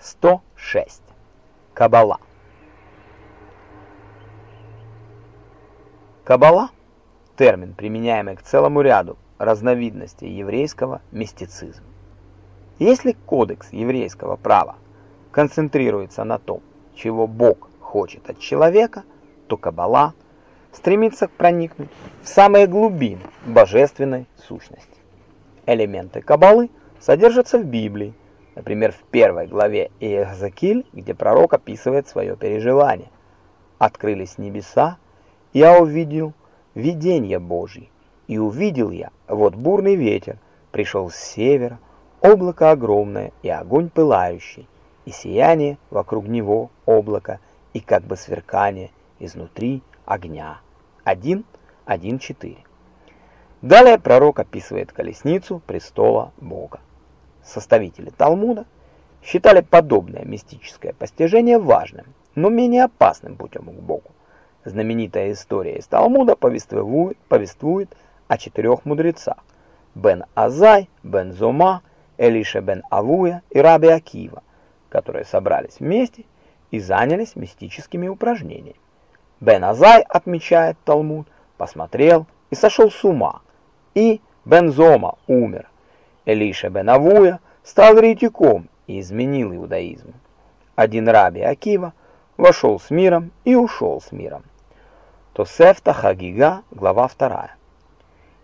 106. Каббала. Каббала – термин, применяемый к целому ряду разновидностей еврейского мистицизма. Если кодекс еврейского права концентрируется на том, чего Бог хочет от человека, то Каббала стремится проникнуть в самые глубины божественной сущности. Элементы Каббалы содержатся в Библии, Например, в первой главе Иезекииль, где пророк описывает свое переживание. «Открылись небеса, я увидел видение Божье, и увидел я, вот бурный ветер пришел с севера, облако огромное и огонь пылающий, и сияние вокруг него облака, и как бы сверкание изнутри огня». 1.1.4 Далее пророк описывает колесницу престола Бога. Составители Талмуда считали подобное мистическое постижение важным, но менее опасным путем к Богу. Знаменитая история из Талмуда повествует, повествует о четырех мудрецах – Бен Азай, Бен Зома, Элиша бен Авуя и Раби Акива, которые собрались вместе и занялись мистическими упражнениями. Бен Азай, отмечает Талмуд, посмотрел и сошел с ума, и Бен Зома умер, Элиша бен Авуя стал ретиком и изменил иудаизм. Один раби Акива вошел с миром и ушел с миром. Тосефта Хагига, глава 2.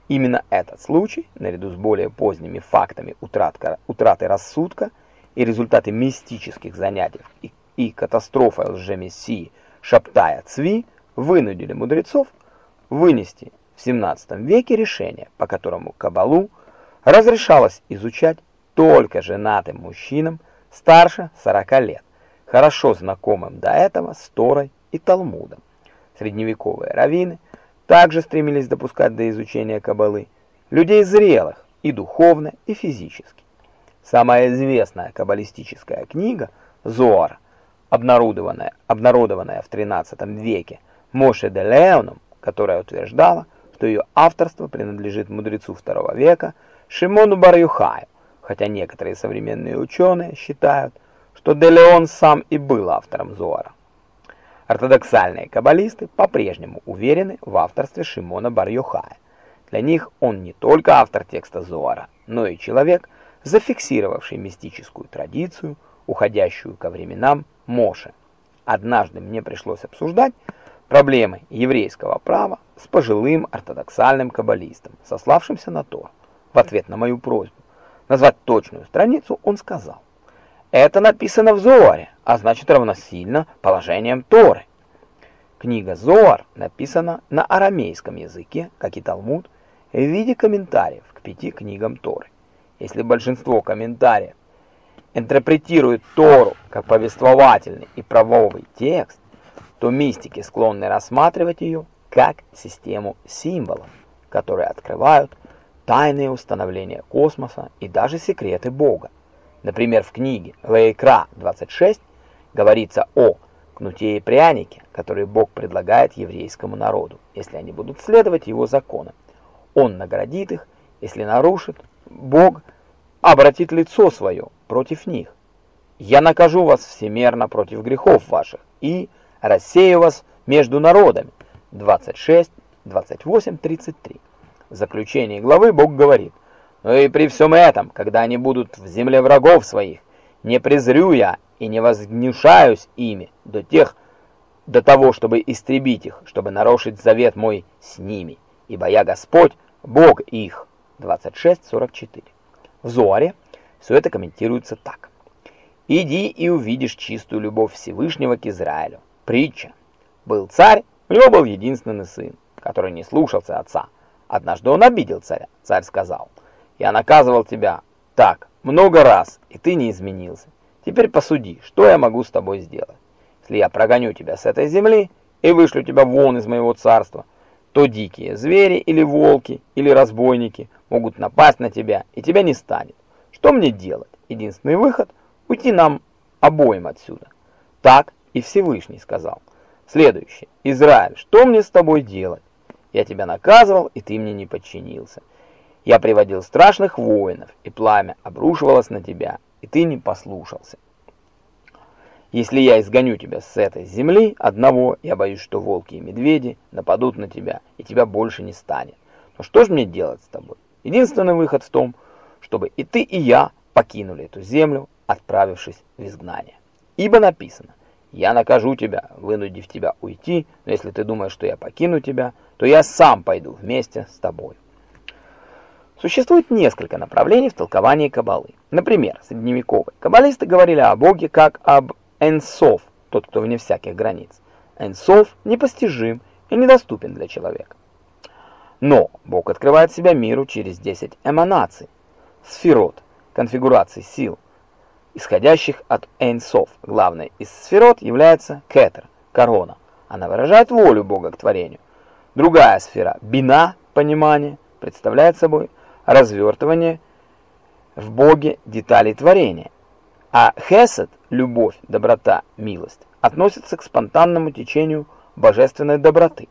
Именно этот случай, наряду с более поздними фактами утраты, утраты рассудка и результаты мистических занятий и, и катастрофой лжемессии Шаптая Цви, вынудили мудрецов вынести в 17 веке решение, по которому Кабалу – разрешалось изучать только женатым мужчинам старше 40 лет, хорошо знакомым до этого с Торой и Талмудом. Средневековые раввины также стремились допускать до изучения каббалы людей зрелых и духовно, и физически. Самая известная каббалистическая книга Зоар, обнародованная, обнародованная в XIII веке Моше де Леоном, которая утверждала, что ее авторство принадлежит мудрецу II века Шимону Бар-Юхаю, хотя некоторые современные ученые считают, что Делеон сам и был автором Зоара. Ортодоксальные каббалисты по-прежнему уверены в авторстве Шимона Бар-Юхая. Для них он не только автор текста Зоара, но и человек, зафиксировавший мистическую традицию, уходящую ко временам Моше. Однажды мне пришлось обсуждать проблемы еврейского права с пожилым ортодоксальным каббалистом, сославшимся на Тор. В ответ на мою просьбу назвать точную страницу он сказал, «Это написано в Зоаре, а значит равносильно положением Торы». Книга Зоар написана на арамейском языке, как и Талмуд, в виде комментариев к пяти книгам Торы. Если большинство комментариев интерпретируют Тору как повествовательный и правовый текст, то мистики склонны рассматривать ее как систему символов, которые открывают тайные установления космоса и даже секреты Бога. Например, в книге Вейкра 26 говорится о кнуте и прянике, которые Бог предлагает еврейскому народу, если они будут следовать его законам. Он наградит их, если нарушит, Бог обратит лицо свое против них. Я накажу вас всемерно против грехов ваших и рассею вас между народами. 26, 28, 33. В заключении главы Бог говорит, «Но и при всем этом, когда они будут в земле врагов своих, не презрю я и не возгнушаюсь ими до тех, до того, чтобы истребить их, чтобы нарушить завет мой с ними, ибо я Господь, Бог их». 26.44. В Зоаре все это комментируется так. «Иди и увидишь чистую любовь Всевышнего к Израилю». Притча. Был царь, у него был единственный сын, который не слушался отца, Однажды он обидел царя. Царь сказал, «Я наказывал тебя так много раз, и ты не изменился. Теперь посуди, что я могу с тобой сделать? Если я прогоню тебя с этой земли и вышлю тебя вон из моего царства, то дикие звери или волки или разбойники могут напасть на тебя, и тебя не станет. Что мне делать? Единственный выход – уйти нам обоим отсюда». Так и Всевышний сказал. Следующее. Израиль, что мне с тобой делать? Я тебя наказывал, и ты мне не подчинился. Я приводил страшных воинов, и пламя обрушивалось на тебя, и ты не послушался. Если я изгоню тебя с этой земли одного, я боюсь, что волки и медведи нападут на тебя, и тебя больше не станет. Но что же мне делать с тобой? Единственный выход в том, чтобы и ты, и я покинули эту землю, отправившись в изгнание. Ибо написано, я накажу тебя, вынудив тебя уйти, но если ты думаешь, что я покину тебя, то я сам пойду вместе с тобой. Существует несколько направлений в толковании Каббалы. Например, средневековые каббалисты говорили о Боге как об Энсов, тот, кто вне всяких границ. Энсов непостижим и недоступен для человека. Но Бог открывает себя миру через 10 эманаций, сферот, конфигураций сил, исходящих от Энсов. Главной из сферот является Кетер, корона. Она выражает волю Бога к творению. Другая сфера, бина, понимание, представляет собой развертывание в Боге деталей творения. А хесед, любовь, доброта, милость, относятся к спонтанному течению божественной доброты.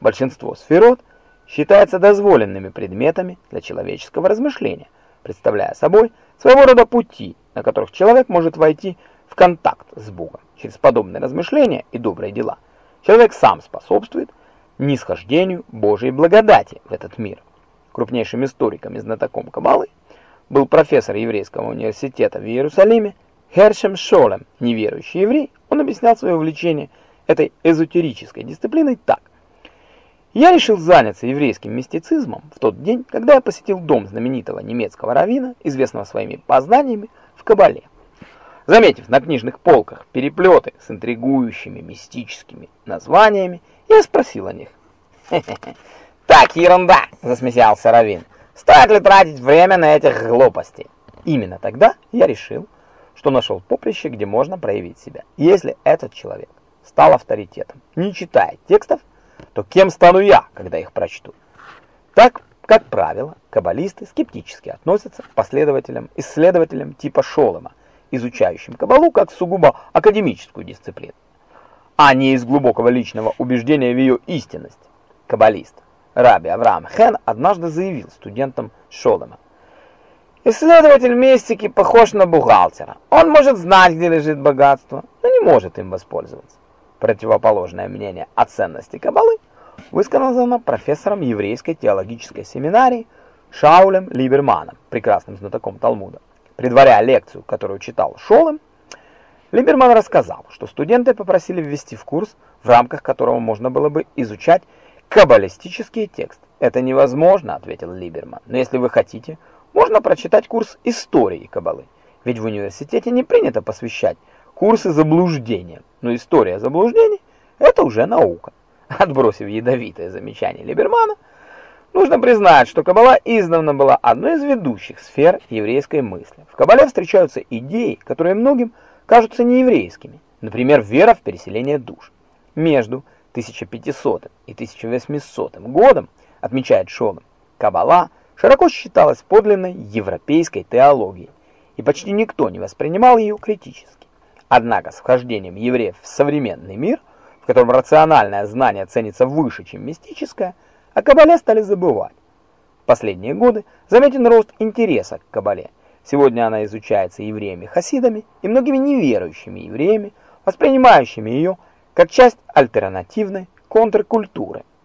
Большинство сферот считается дозволенными предметами для человеческого размышления, представляя собой своего рода пути, на которых человек может войти в контакт с Богом. Через подобные размышления и добрые дела человек сам способствует нисхождению Божьей благодати в этот мир. Крупнейшим историком и знатоком Каббалы был профессор еврейского университета в Иерусалиме Хершем Шолем, неверующий еврей. Он объяснял свое увлечение этой эзотерической дисциплиной так. Я решил заняться еврейским мистицизмом в тот день, когда я посетил дом знаменитого немецкого раввина, известного своими познаниями в Кабале. Заметив на книжных полках переплеты с интригующими мистическими названиями, я спросил о них. «Так, ерунда!» – засмеялся Равин. «Стоит ли тратить время на этих глупостей?» Именно тогда я решил, что нашел поприще, где можно проявить себя. Если этот человек стал авторитетом, не читая текстов, то кем стану я, когда их прочту? Так, как правило, каббалисты скептически относятся к последователям, исследователям типа Шолома, изучающим каббалу как сугубо академическую дисциплину, а не из глубокого личного убеждения в ее истинность. Каббалист Раби Авраам Хен однажды заявил студентам Шолома, Исследователь мистики похож на бухгалтера. Он может знать, где лежит богатство, но не может им воспользоваться. Противоположное мнение о ценности Каббалы высказано профессором еврейской теологической семинарии Шаулем Либерманом, прекрасным знатоком Талмуда. Предваряя лекцию, которую читал Шолем, Либерман рассказал, что студенты попросили ввести в курс, в рамках которого можно было бы изучать каббалистические тексты. «Это невозможно», — ответил Либерман, — «но если вы хотите, можно прочитать курс истории Каббалы. Ведь в университете не принято посвящать курсы заблуждения, но история заблуждений – это уже наука. Отбросив ядовитое замечание Либермана, нужно признать, что Каббала издавна была одной из ведущих сфер еврейской мысли. В Каббале встречаются идеи, которые многим кажутся нееврейскими, например, вера в переселение душ. Между 1500 и 1800 годом, отмечает Шолом, Каббала – широко считалась подлинной европейской теологией, и почти никто не воспринимал ее критически. Однако с вхождением евреев в современный мир, в котором рациональное знание ценится выше, чем мистическое, о Кабале стали забывать. В последние годы заметен рост интереса к Кабале. Сегодня она изучается евреями-хасидами и многими неверующими евреями, воспринимающими ее как часть альтернативной контркультуры –